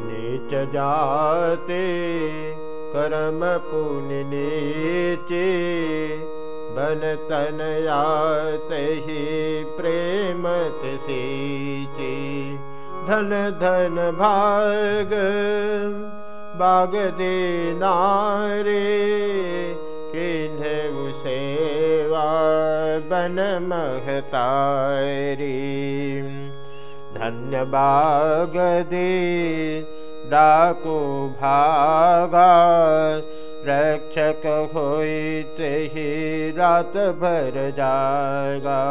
नीच जाते कर्म पुण्य नीचे बन तन आते ही प्रेमत सीचे धन धन भाग बाग दे नारे किन्ह सेवा बन महतारी धन्य बाग दे डाको भागा रक्षक ही रात भर जागा।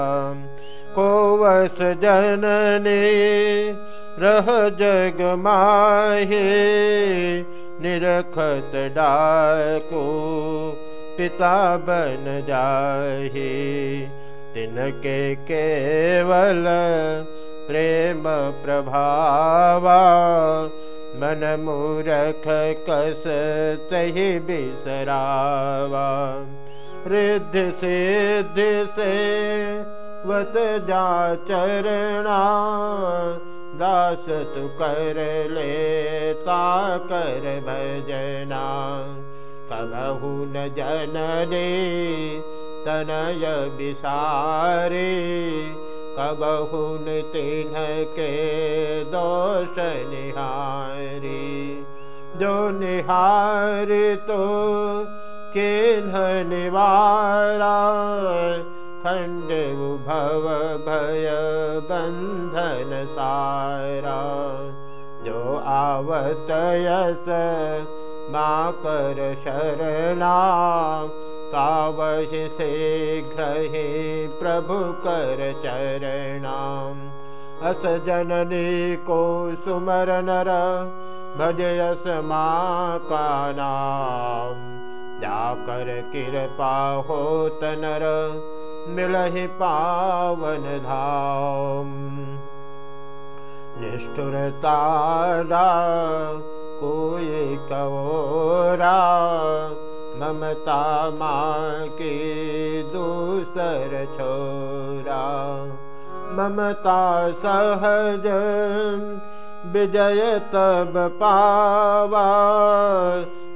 कोवस जनने रह जग माहे निरखत डाको पिता बन जाहे। तिनके केवल प्रेम प्रभावा, मन मूरख कस तही बिसरावा। रिद्धि सिद्धि से वत जा चरणा, दास तु कर लेता कर भजना। कबहु न जन दे तनय विसारे कबहुन तिन्ह के दोष निहारी। जो निहार तो चिन्ह निवारा खंड भव भय बंधन सारा। जो आवत यस माँ कर शरणा तावहि शीघ्रहि प्रभु कर चरणाम्। अस जननी को सुमर नर भजयस माँ जाकर कृपा होत नर मिलहि पावन धाम। निष्ठुरता कोई कवोरा ममता माँ के दूसर छोरा। ममता सहज विजय तब पावा।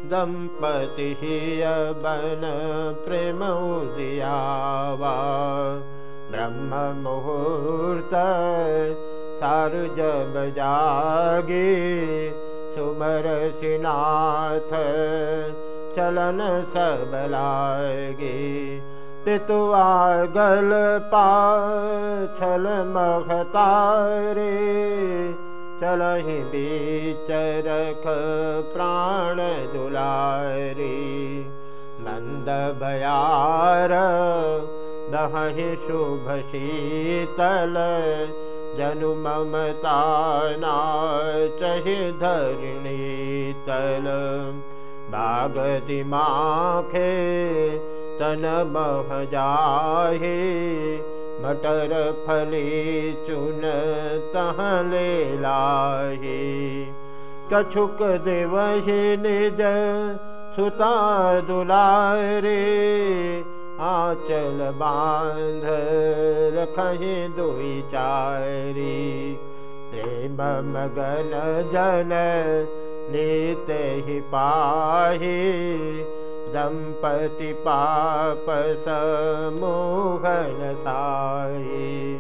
दंपति बन प्रेम दियावा ब्रह्म मुहूर्त सारु जब जागे सुमर सिनाथ चलन सब लागे। पितुआ गल पा छल मघतारे चलहि बीच रख प्राण दुलारी। नंद बयार दहि शुभ शीतल। जनु ममता नाचहि धरणी तल। बागति माखे तन बह जाहे मटर फली चुन तहले कछुक देवहि निज सुता दुलारे आचल बांध रखहि दुई चारी। प्रेम मगन जन नीते ही पाही दंपति पाप समोहन साई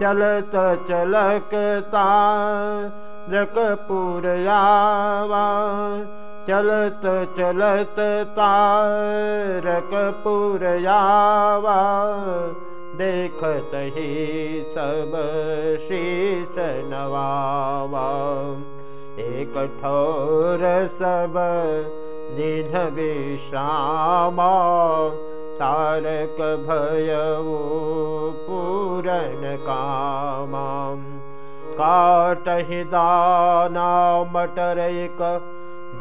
चलत चलकता रकपुरयावा। चलत चलत तारकपुरयावा देखत ही सब शीश नवावा एक ठोर सब दिन विश्रामा, तारक भयवो पूरन कामां। काटहि दाना मटरैक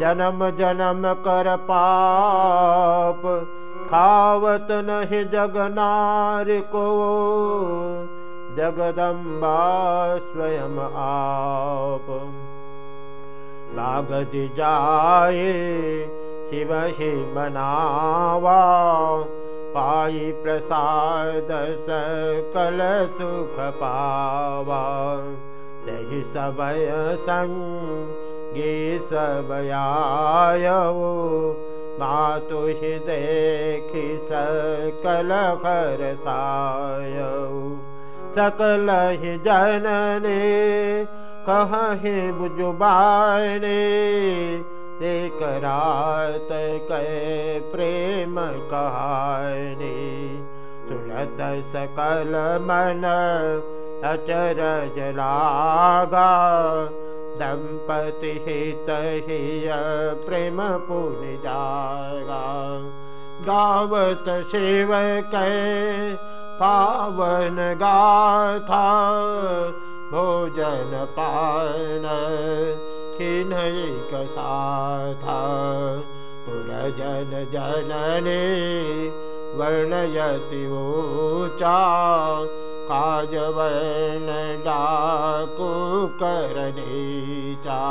जन्म जन्म कर पाप। खावत नहि जगनार को, जगदम्बा स्वयं आप। लागत जाए शिव ही मनावा पाई प्रसाद सकल सुख पावा तही गे सबयाय मातु देखि सकल जनने कहि बुजुबाने एक रात कै प्रेम कहानी। तुरत सकल मन अचर जलागा दंपति हित हिय प्रेम जागा। गावत शिव कै पावन गाथा भोजन पान कसाथा पुरजन जनने वर्णयति ऊचा काजवर्ण डाकु करनीचा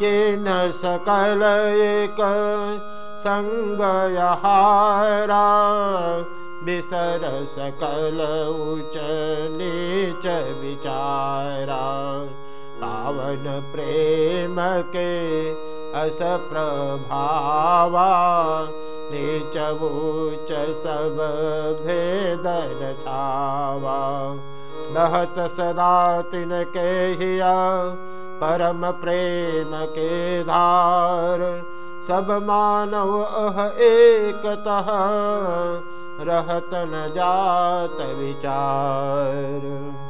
किन सकल एक सङ्गयहारा विसर सकल उच नीच विचारा। पावन प्रेम के अस प्रभावा नीचवूच सब भेदन छावा। बहत सदा तिन के हिया, परम प्रेम के धार। सब मानव अह एकतः रहतन जात विचार।